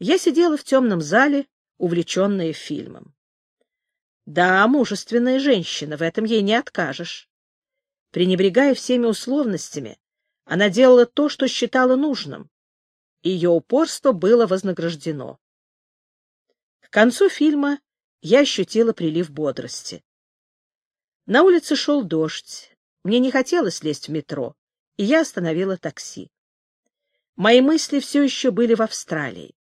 Я сидела в темном зале, увлеченная фильмом. Да, мужественная женщина, в этом ей не откажешь. Пренебрегая всеми условностями, она делала то, что считала нужным. Ее упорство было вознаграждено. К концу фильма я ощутила прилив бодрости. На улице шел дождь. Мне не хотелось лезть в метро, и я остановила такси. Мои мысли все еще были в Австралии.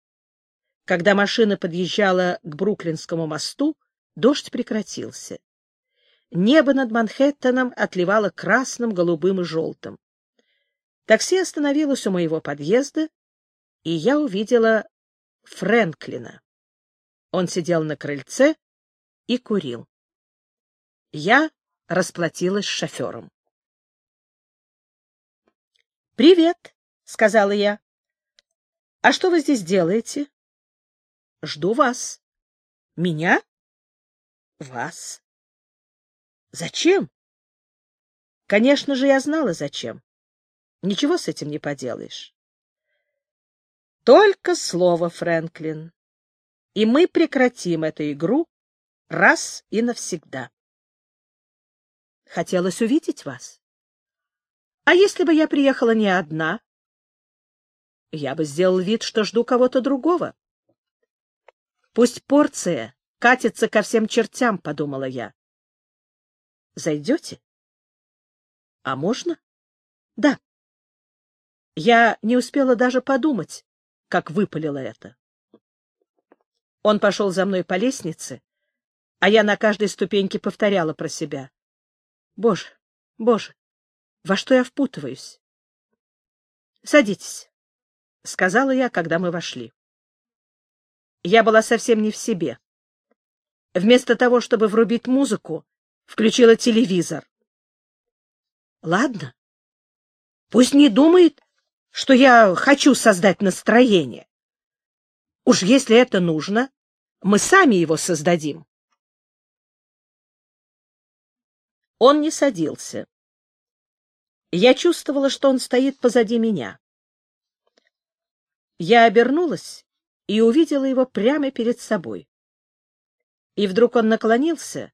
Когда машина подъезжала к Бруклинскому мосту, дождь прекратился. Небо над Манхэттеном отливало красным, голубым и желтым. Такси остановилось у моего подъезда, и я увидела Фрэнклина. Он сидел на крыльце и курил. Я расплатилась с шофером. «Привет», — сказала я. «А что вы здесь делаете?» «Жду вас». «Меня?» «Вас». «Зачем?» «Конечно же, я знала, зачем. Ничего с этим не поделаешь». «Только слово, Фрэнклин, и мы прекратим эту игру раз и навсегда». «Хотелось увидеть вас». «А если бы я приехала не одна?» «Я бы сделал вид, что жду кого-то другого». «Пусть порция катится ко всем чертям», — подумала я. Зайдете? А можно? Да. Я не успела даже подумать, как выпалила это. Он пошел за мной по лестнице, а я на каждой ступеньке повторяла про себя. Боже, боже, во что я впутываюсь? Садитесь, — сказала я, когда мы вошли. Я была совсем не в себе. Вместо того, чтобы врубить музыку, включила телевизор. Ладно. Пусть не думает, что я хочу создать настроение. Уж если это нужно, мы сами его создадим. Он не садился. Я чувствовала, что он стоит позади меня. Я обернулась и увидела его прямо перед собой. И вдруг он наклонился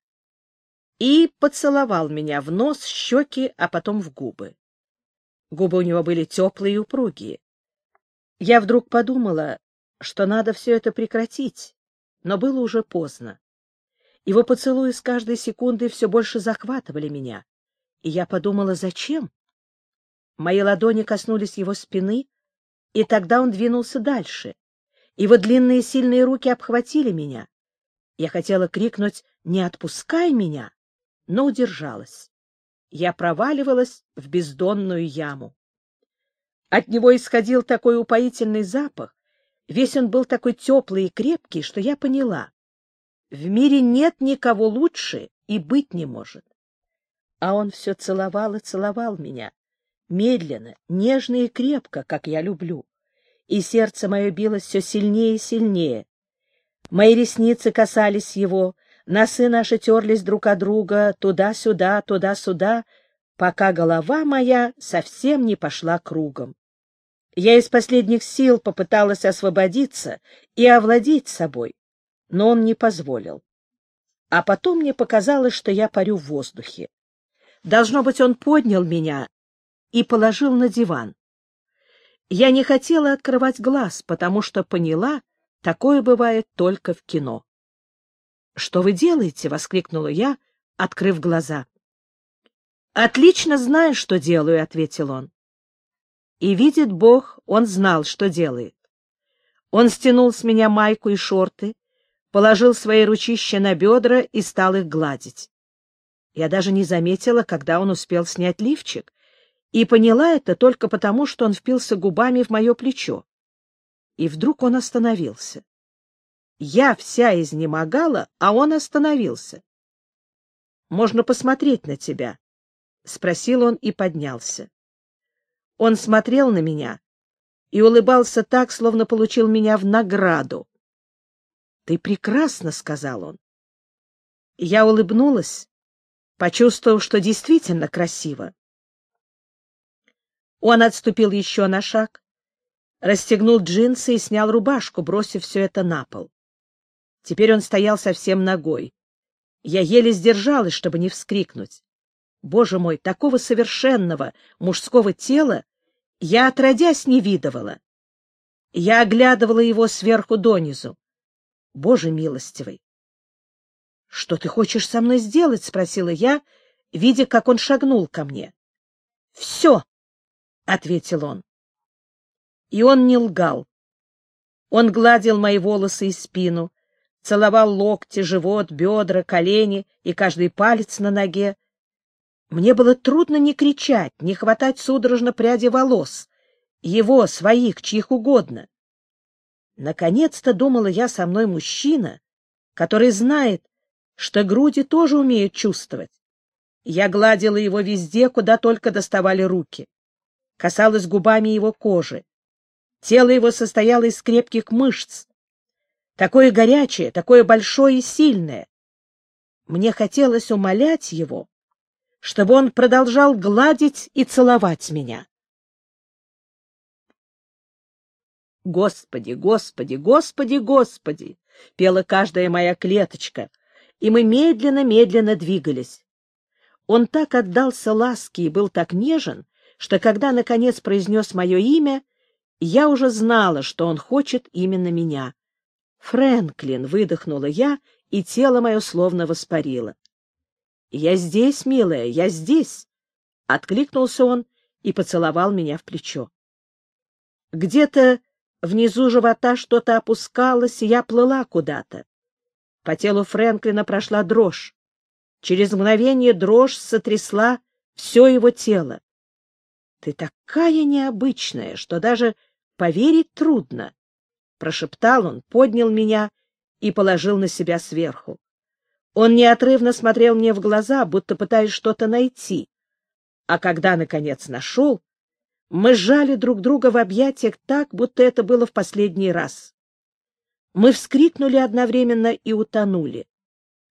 и поцеловал меня в нос, щеки, а потом в губы. Губы у него были теплые и упругие. Я вдруг подумала, что надо все это прекратить, но было уже поздно. Его поцелуи с каждой секундой все больше захватывали меня, и я подумала, зачем? Мои ладони коснулись его спины, и тогда он двинулся дальше. Его длинные сильные руки обхватили меня. Я хотела крикнуть «Не отпускай меня!», но удержалась. Я проваливалась в бездонную яму. От него исходил такой упоительный запах, весь он был такой теплый и крепкий, что я поняла. В мире нет никого лучше и быть не может. А он все целовал и целовал меня, медленно, нежно и крепко, как я люблю. И сердце мое билось все сильнее и сильнее. Мои ресницы касались его, Носы наши терлись друг от друга туда-сюда, туда-сюда, пока голова моя совсем не пошла кругом. Я из последних сил попыталась освободиться и овладеть собой, но он не позволил. А потом мне показалось, что я парю в воздухе. Должно быть, он поднял меня и положил на диван. Я не хотела открывать глаз, потому что поняла, такое бывает только в кино. — Что вы делаете? — воскликнула я, открыв глаза. — Отлично знаю, что делаю, — ответил он. И, видит Бог, он знал, что делает. Он стянул с меня майку и шорты, положил свои ручища на бедра и стал их гладить. Я даже не заметила, когда он успел снять лифчик, и поняла это только потому, что он впился губами в мое плечо. И вдруг он остановился. Я вся изнемогала, а он остановился. — Можно посмотреть на тебя? — спросил он и поднялся. Он смотрел на меня и улыбался так, словно получил меня в награду. — Ты прекрасна, — сказал он. Я улыбнулась, почувствовав, что действительно красиво. Он отступил еще на шаг, расстегнул джинсы и снял рубашку, бросив все это на пол. Теперь он стоял совсем ногой. Я еле сдержалась, чтобы не вскрикнуть. Боже мой, такого совершенного мужского тела я отродясь не видывала. Я оглядывала его сверху донизу. Боже милостивый! — Что ты хочешь со мной сделать? — спросила я, видя, как он шагнул ко мне. — Все, — ответил он. И он не лгал. Он гладил мои волосы и спину, целовал локти, живот, бедра, колени и каждый палец на ноге. Мне было трудно не кричать, не хватать судорожно пряди волос, его, своих, чьих угодно. Наконец-то, думала я, со мной мужчина, который знает, что груди тоже умеют чувствовать. Я гладила его везде, куда только доставали руки. Касалась губами его кожи. Тело его состояло из крепких мышц. Такое горячее, такое большое и сильное. Мне хотелось умолять его, чтобы он продолжал гладить и целовать меня. «Господи, Господи, Господи, Господи!» — пела каждая моя клеточка, и мы медленно-медленно двигались. Он так отдался ласке и был так нежен, что когда, наконец, произнес мое имя, я уже знала, что он хочет именно меня. «Фрэнклин!» — выдохнула я, и тело мое словно воспарило. «Я здесь, милая, я здесь!» — откликнулся он и поцеловал меня в плечо. Где-то Внизу живота что-то опускалось, и я плыла куда-то. По телу Фрэнклина прошла дрожь. Через мгновение дрожь сотрясла все его тело. — Ты такая необычная, что даже поверить трудно, — прошептал он, поднял меня и положил на себя сверху. Он неотрывно смотрел мне в глаза, будто пытаясь что-то найти. А когда, наконец, нашел, мы сжали друг друга в объятиях так, будто это было в последний раз. Мы вскрикнули одновременно и утонули.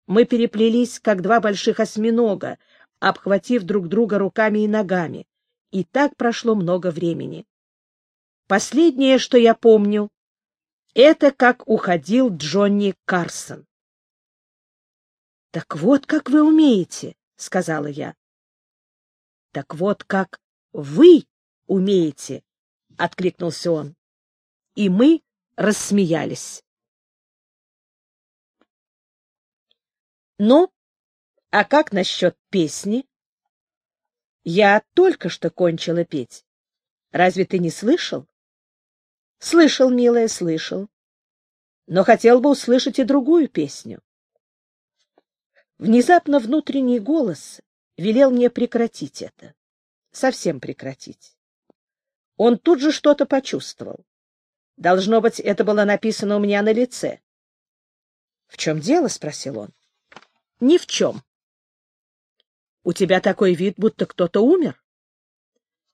Мы переплелись, как два больших осьминога, обхватив друг друга руками и ногами. И так прошло много времени. Последнее, что я помню, это как уходил Джонни Карсон. — Так вот, как вы умеете, — сказала я. — Так вот, как вы умеете, — откликнулся он. И мы рассмеялись. Ну, а как насчет песни? Я только что кончила петь. Разве ты не слышал? Слышал, милая, слышал. Но хотел бы услышать и другую песню. Внезапно внутренний голос велел мне прекратить это. Совсем прекратить. Он тут же что-то почувствовал. Должно быть, это было написано у меня на лице. — В чем дело? — спросил он. — Ни в чем. — У тебя такой вид, будто кто-то умер.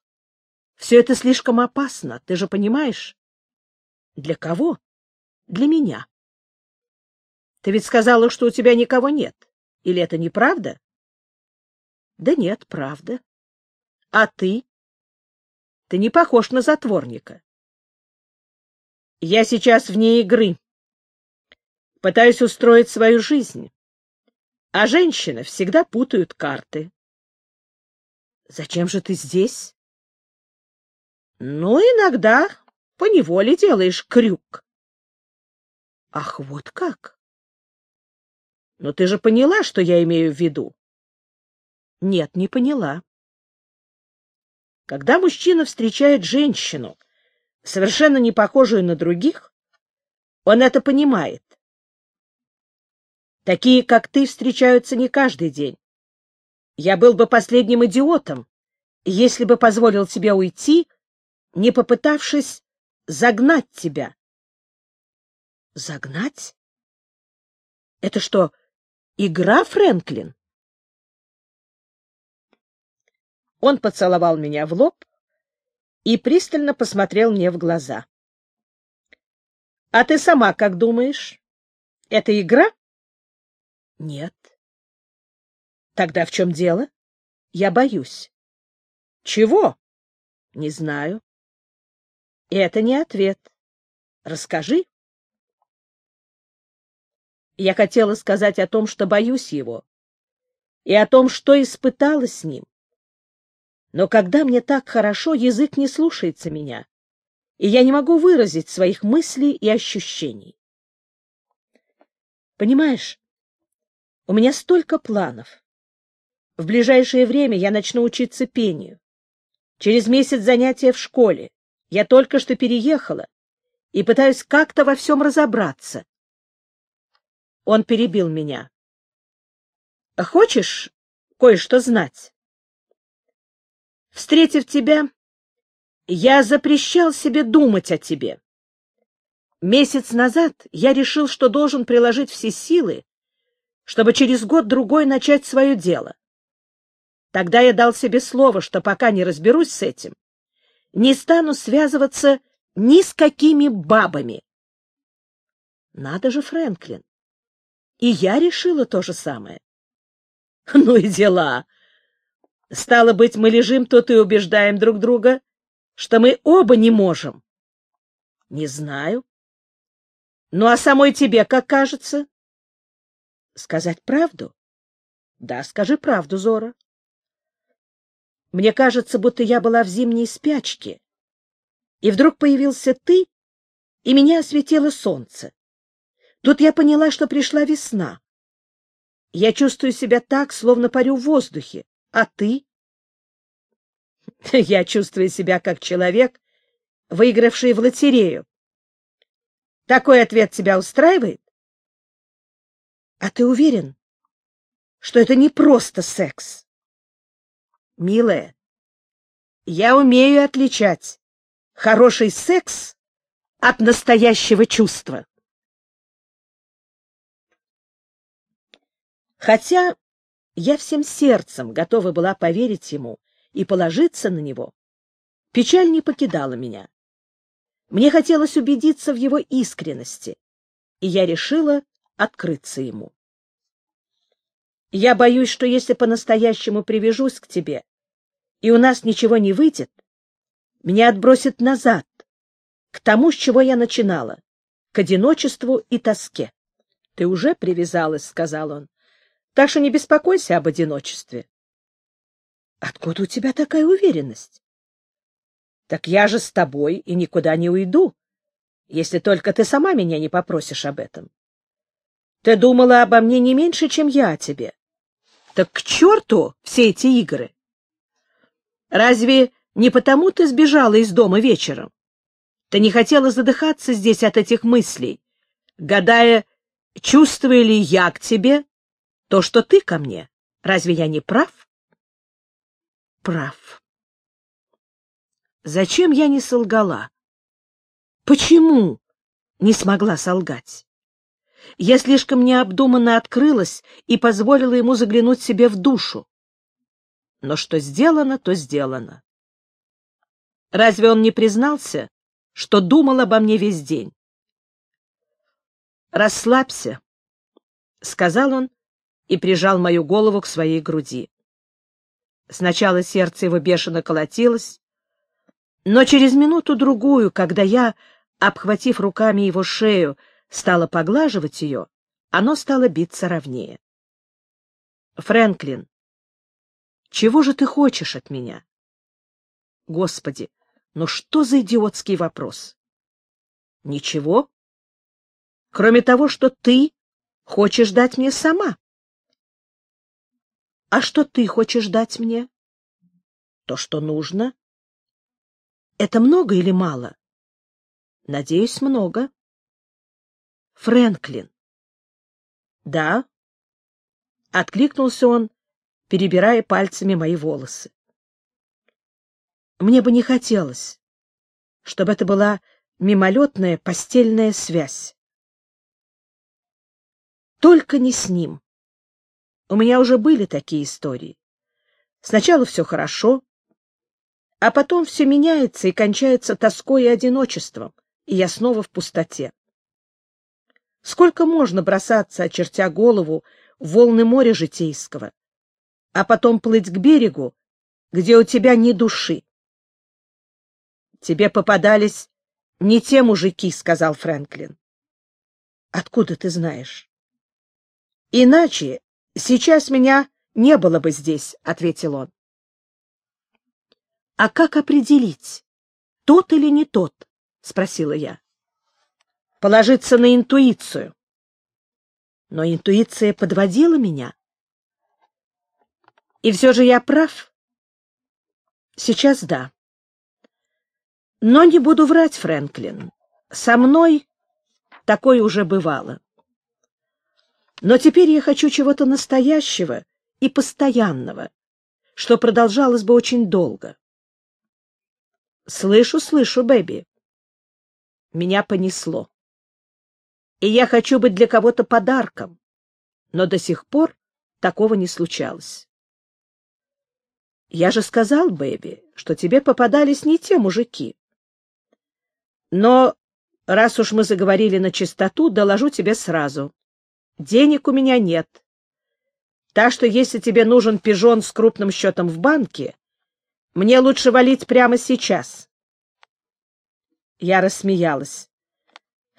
— Все это слишком опасно, ты же понимаешь? — Для кого? — Для меня. — Ты ведь сказала, что у тебя никого нет. Или это неправда? — Да нет, правда. — А ты? Ты не похож на затворника. Я сейчас вне игры. Пытаюсь устроить свою жизнь. А женщины всегда путают карты. Зачем же ты здесь? Ну, иногда поневоле делаешь крюк. Ах, вот как? Но ты же поняла, что я имею в виду? Нет, не поняла. Когда мужчина встречает женщину, совершенно не похожую на других, он это понимает. Такие, как ты, встречаются не каждый день. Я был бы последним идиотом, если бы позволил тебе уйти, не попытавшись загнать тебя. Загнать? Это что, игра, Фрэнклин? Он поцеловал меня в лоб и пристально посмотрел мне в глаза. — А ты сама как думаешь? Это игра? — Нет. — Тогда в чем дело? — Я боюсь. — Чего? — Не знаю. Это не ответ. Расскажи. Я хотела сказать о том, что боюсь его, и о том, что испытала с ним. Но когда мне так хорошо, язык не слушается меня, и я не могу выразить своих мыслей и ощущений. Понимаешь, у меня столько планов. В ближайшее время я начну учиться пению. Через месяц занятия в школе. Я только что переехала и пытаюсь как-то во всем разобраться. Он перебил меня. Хочешь кое-что знать? Встретив тебя, я запрещал себе думать о тебе. Месяц назад я решил, что должен приложить все силы, чтобы через год-другой начать свое дело. Тогда я дал себе слово, что пока не разберусь с этим, не стану связываться ни с какими бабами. Надо же, Фрэнклин. И я решила то же самое. Ну и дела. Стало быть, мы лежим тут и убеждаем друг друга, что мы оба не можем. Не знаю. Ну, а самой тебе как кажется? Сказать правду? Да, скажи правду, Зора. Мне кажется, будто я была в зимней спячке, и вдруг появился ты, и меня осветило солнце. Тут я поняла, что пришла весна. Я чувствую себя так, словно парю в воздухе. А ты? Я чувствую себя как человек, выигравший в лотерею. Такой ответ тебя устраивает? А ты уверен, что это не просто секс? Милая, я умею отличать хороший секс от настоящего чувства. Хотя я всем сердцем готова была поверить ему и положиться на него, печаль не покидала меня. Мне хотелось убедиться в его искренности, и я решила открыться ему. Я боюсь, что если по-настоящему привяжусь к тебе, и у нас ничего не выйдет, меня отбросит назад, к тому, с чего я начинала, к одиночеству и тоске. — Ты уже привязалась, — сказал он. Так что не беспокойся об одиночестве. Откуда у тебя такая уверенность? Так я же с тобой и никуда не уйду, если только ты сама меня не попросишь об этом. Ты думала обо мне не меньше, чем я о тебе. Так к черту все эти игры! Разве не потому ты сбежала из дома вечером? Ты не хотела задыхаться здесь от этих мыслей, гадая, чувствую ли я к тебе то, что ты ко мне. Разве я не прав? Прав. Зачем я не солгала? Почему не смогла солгать? Я слишком необдуманно открылась и позволила ему заглянуть себе в душу. Но что сделано, то сделано. Разве он не признался, что думал обо мне весь день? «Расслабься», — сказал он и прижал мою голову к своей груди. Сначала сердце его бешено колотилось, но через минуту-другую, когда я, обхватив руками его шею, стала поглаживать ее, оно стало биться ровнее. «Фрэнклин, чего же ты хочешь от меня?» «Господи, ну что за идиотский вопрос?» «Ничего, кроме того, что ты хочешь дать мне сама». А что ты хочешь дать мне? То, что нужно. Это много или мало? Надеюсь, много. Фрэнклин. Да. Откликнулся он, перебирая пальцами мои волосы. Мне бы не хотелось, чтобы это была мимолетная постельная связь. Только не с ним. У меня уже были такие истории. Сначала все хорошо, а потом все меняется и кончается тоской и одиночеством, и я снова в пустоте. Сколько можно бросаться, очертя голову, в волны моря житейского, а потом плыть к берегу, где у тебя ни души? Тебе попадались Не те мужики, — сказал Фрэнклин. — Откуда ты знаешь? — Иначе сейчас меня не было бы здесь, — ответил он. — А как определить, тот или не тот? — спросила я. — Положиться на интуицию. Но интуиция подводила меня. И все же я прав. Сейчас да. Но не буду врать, Фрэнклин. Со мной такое уже бывало. Но теперь я хочу чего-то настоящего и постоянного, что продолжалось бы очень долго. Слышу, слышу, Бэби. Меня понесло. И я хочу быть для кого-то подарком, но до сих пор такого не случалось. Я же сказал, Бэби, что тебе попадались не те мужики. Но раз уж мы заговорили на чистоту, доложу тебе сразу. Денег у меня нет. Так что если тебе нужен пижон с крупным счетом в банке, мне лучше валить прямо сейчас. Я рассмеялась.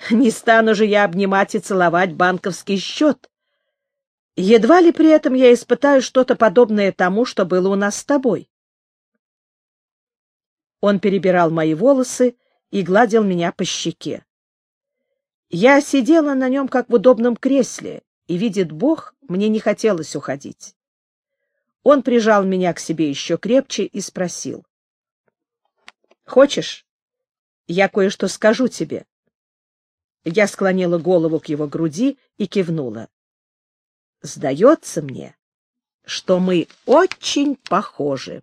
Не стану же я обнимать и целовать банковский счет. Едва ли при этом я испытаю что-то подобное тому, что было у нас с тобой. Он перебирал мои волосы, и гладил меня по щеке. Я сидела на нем, как в удобном кресле, и, видит Бог, мне не хотелось уходить. Он прижал меня к себе еще крепче и спросил. — Хочешь, я кое-что скажу тебе? Я склонила голову к его груди и кивнула. — Сдается мне, что мы очень похожи.